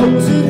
closing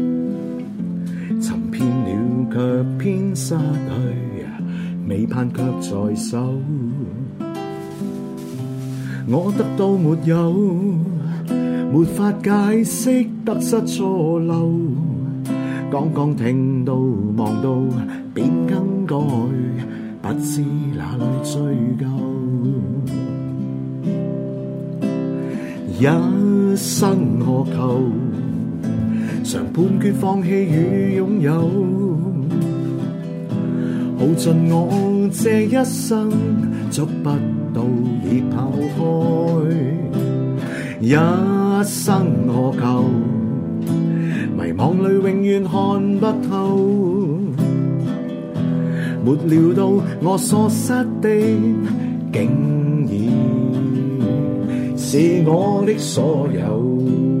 却偏失去，未盼却在手，我得到没有？没法解释得失错漏，刚刚听到望到，便更改，不知哪里追究。一生何求？常判决放弃与拥有。耗尽我这一生，捉不到已跑开。一生何求？迷惘里永远看不透。没料到我所失的，竟已是我的所有。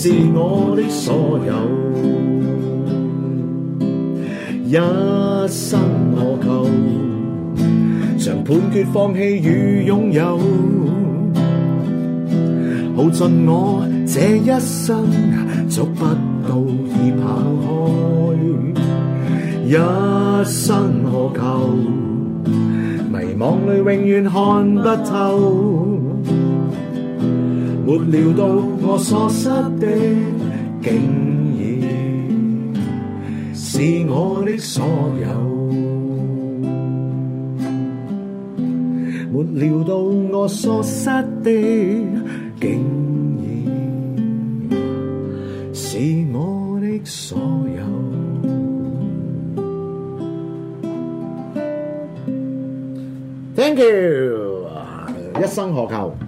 是我的所有，一生何求？常判決放棄與擁有，耗盡我這一生，足不到已跑開。一生何求？迷惘里永遠看不透。没料到我所失的，竟已是我的所有。没料到我所失的，竟已是我的所有。Thank you，一生何求。